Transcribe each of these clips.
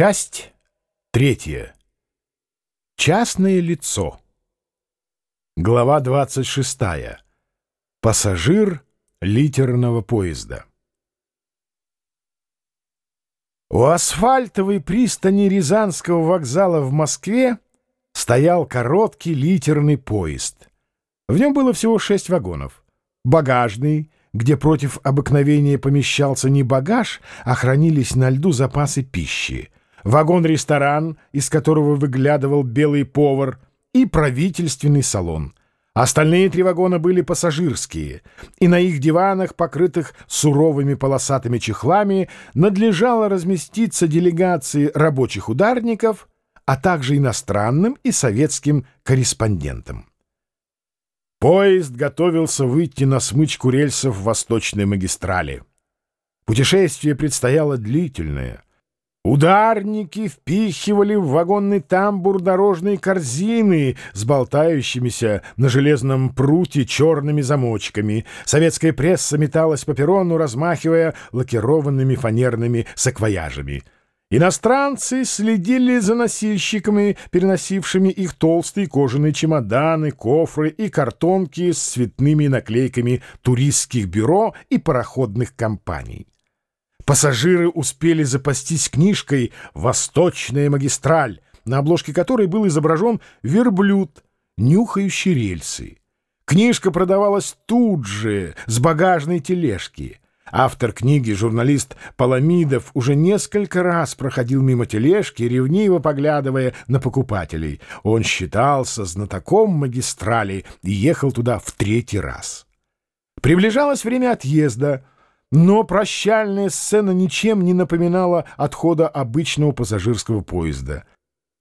Часть третья. Частное лицо. Глава 26. Пассажир литерного поезда. У асфальтовой пристани Рязанского вокзала в Москве стоял короткий литерный поезд. В нем было всего шесть вагонов. Багажный, где против обыкновения помещался не багаж, а хранились на льду запасы пищи — вагон-ресторан, из которого выглядывал белый повар, и правительственный салон. Остальные три вагона были пассажирские, и на их диванах, покрытых суровыми полосатыми чехлами, надлежало разместиться делегации рабочих ударников, а также иностранным и советским корреспондентам. Поезд готовился выйти на смычку рельсов Восточной магистрали. Путешествие предстояло длительное — Ударники впихивали в вагонный тамбур дорожные корзины с болтающимися на железном пруте черными замочками. Советская пресса металась по перрону, размахивая лакированными фанерными саквояжами. Иностранцы следили за носильщиками, переносившими их толстые кожаные чемоданы, кофры и картонки с цветными наклейками туристских бюро и пароходных компаний. Пассажиры успели запастись книжкой «Восточная магистраль», на обложке которой был изображен верблюд, нюхающий рельсы. Книжка продавалась тут же, с багажной тележки. Автор книги, журналист Паламидов, уже несколько раз проходил мимо тележки, ревниво поглядывая на покупателей. Он считался знатоком магистрали и ехал туда в третий раз. Приближалось время отъезда — но прощальная сцена ничем не напоминала отхода обычного пассажирского поезда.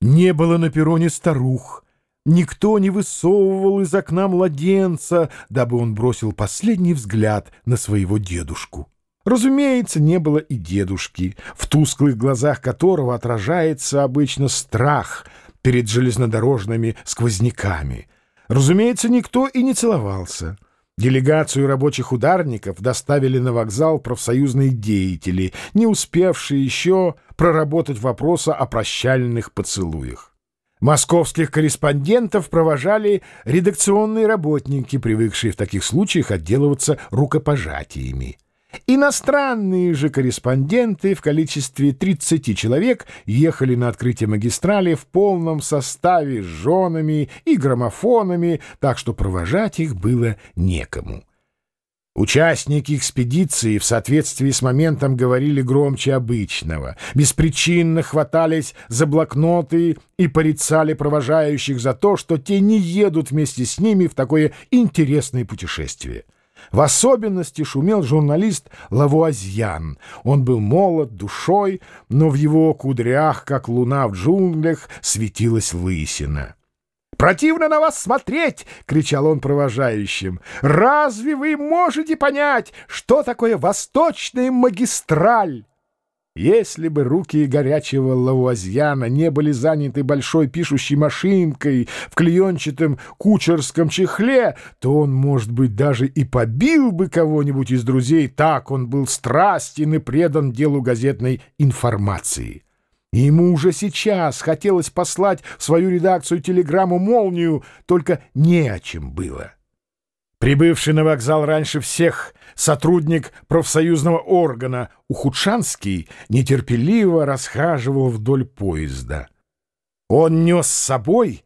Не было на перроне старух. Никто не высовывал из окна младенца, дабы он бросил последний взгляд на своего дедушку. Разумеется, не было и дедушки, в тусклых глазах которого отражается обычно страх перед железнодорожными сквозняками. Разумеется, никто и не целовался. Делегацию рабочих ударников доставили на вокзал профсоюзные деятели, не успевшие еще проработать вопроса о прощальных поцелуях. Московских корреспондентов провожали редакционные работники, привыкшие в таких случаях отделываться рукопожатиями. Иностранные же корреспонденты в количестве 30 человек ехали на открытие магистрали в полном составе с женами и граммофонами, так что провожать их было некому. Участники экспедиции в соответствии с моментом говорили громче обычного, беспричинно хватались за блокноты и порицали провожающих за то, что те не едут вместе с ними в такое интересное путешествие. В особенности шумел журналист Лавуазьян. Он был молод душой, но в его кудрях, как луна в джунглях, светилась лысина. «Противно на вас смотреть!» — кричал он провожающим. «Разве вы можете понять, что такое восточная магистраль?» Если бы руки горячего лавуазьяна не были заняты большой пишущей машинкой в клеенчатом кучерском чехле, то он, может быть, даже и побил бы кого-нибудь из друзей, так он был страстен и предан делу газетной информации. Ему уже сейчас хотелось послать в свою редакцию телеграмму «Молнию», только не о чем было. Прибывший на вокзал раньше всех сотрудник профсоюзного органа Ухудшанский нетерпеливо расхаживал вдоль поезда. Он нес с собой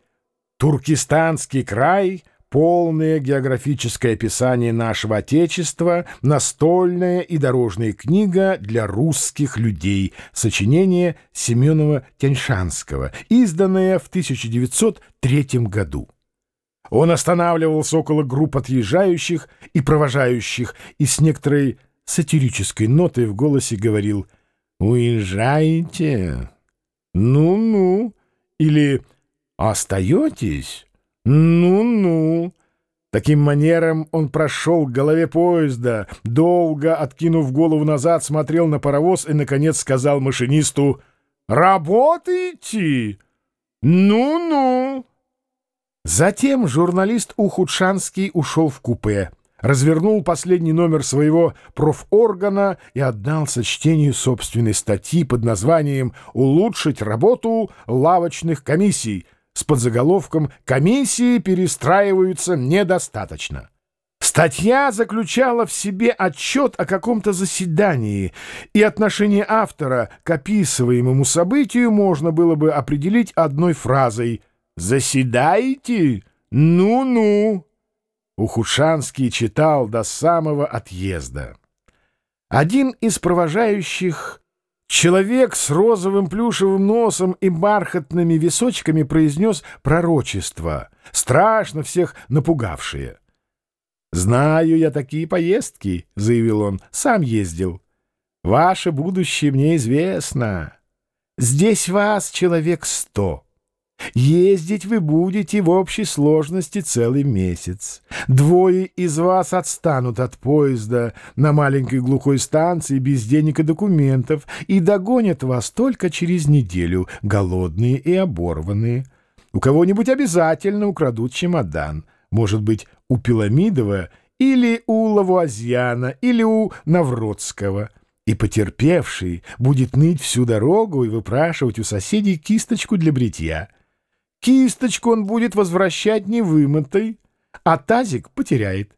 Туркестанский край, полное географическое описание нашего Отечества, настольная и дорожная книга для русских людей, сочинение Семенова-Тяньшанского, изданное в 1903 году. Он останавливался около групп отъезжающих и провожающих и с некоторой сатирической нотой в голосе говорил «Уезжаете? Ну-ну» или «Остаетесь? Ну-ну». Таким манером он прошел к голове поезда, долго, откинув голову назад, смотрел на паровоз и, наконец, сказал машинисту «Работаете? Ну-ну». Затем журналист Ухудшанский ушел в купе, развернул последний номер своего профоргана и отдался чтению собственной статьи под названием «Улучшить работу лавочных комиссий» с подзаголовком «Комиссии перестраиваются недостаточно». Статья заключала в себе отчет о каком-то заседании, и отношение автора к описываемому событию можно было бы определить одной фразой «Заседаете? Ну-ну». Ухудшанский читал до самого отъезда. Один из провожающих, человек с розовым плюшевым носом и бархатными височками, произнес пророчество, страшно всех напугавшее. «Знаю я такие поездки», — заявил он, — «сам ездил. Ваше будущее мне известно. Здесь вас человек сто». Ездить вы будете в общей сложности целый месяц. Двое из вас отстанут от поезда на маленькой глухой станции без денег и документов и догонят вас только через неделю, голодные и оборванные. У кого-нибудь обязательно украдут чемодан. Может быть, у Пиламидова или у Лавуазьяна или у Навродского. И потерпевший будет ныть всю дорогу и выпрашивать у соседей кисточку для бритья. Кисточку он будет возвращать невымытой, а тазик потеряет.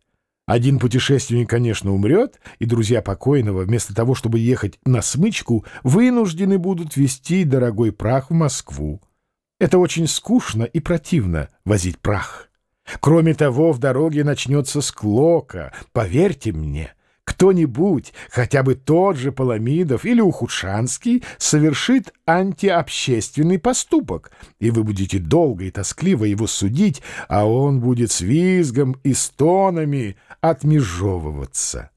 Один путешественник, конечно, умрет, и друзья покойного, вместо того, чтобы ехать на смычку, вынуждены будут везти дорогой прах в Москву. Это очень скучно и противно — возить прах. Кроме того, в дороге начнется склока, поверьте мне — кто-нибудь, хотя бы тот же Паламидов или Ухудшанский, совершит антиобщественный поступок, и вы будете долго и тоскливо его судить, а он будет с визгом и стонами отмежевываться.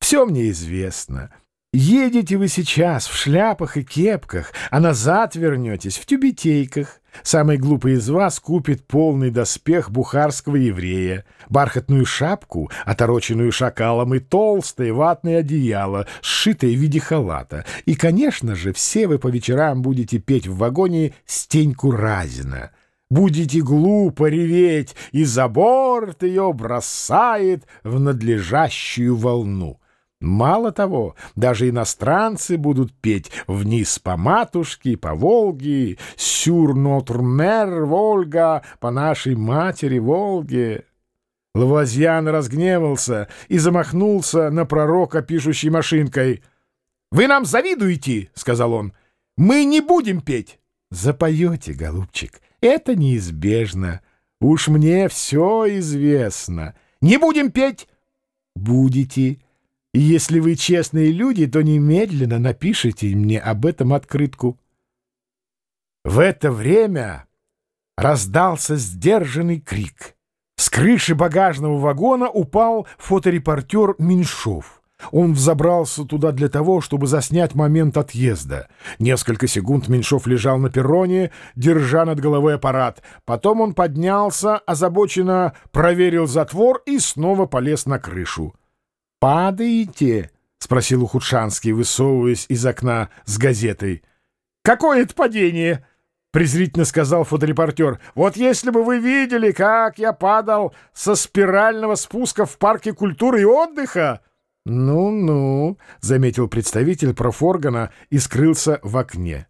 Все мне известно. Едете вы сейчас в шляпах и кепках, а назад вернетесь в тюбетейках. Самый глупый из вас купит полный доспех бухарского еврея, бархатную шапку, отороченную шакалом, и толстое ватное одеяло, сшитое в виде халата. И, конечно же, все вы по вечерам будете петь в вагоне «Стеньку Разина». Будете глупо реветь, и за борт ее бросает в надлежащую волну. Мало того, даже иностранцы будут петь «Вниз по матушке, по Волге», «Сюр нотр мер, Волга, по нашей матери Волге». Лавазьян разгневался и замахнулся на пророка, пишущей машинкой. «Вы нам завидуете?» — сказал он. «Мы не будем петь». «Запоете, голубчик, это неизбежно. Уж мне все известно. Не будем петь?» «Будете». Если вы честные люди, то немедленно напишите мне об этом открытку. В это время раздался сдержанный крик. С крыши багажного вагона упал фоторепортер Меньшов. Он взобрался туда для того, чтобы заснять момент отъезда. Несколько секунд Меньшов лежал на перроне, держа над головой аппарат. Потом он поднялся, озабоченно проверил затвор и снова полез на крышу. «Падаете?» — спросил Ухудшанский, высовываясь из окна с газетой. «Какое это падение?» — презрительно сказал фоторепортер. «Вот если бы вы видели, как я падал со спирального спуска в парке культуры и отдыха!» «Ну-ну», — заметил представитель профоргана и скрылся в окне.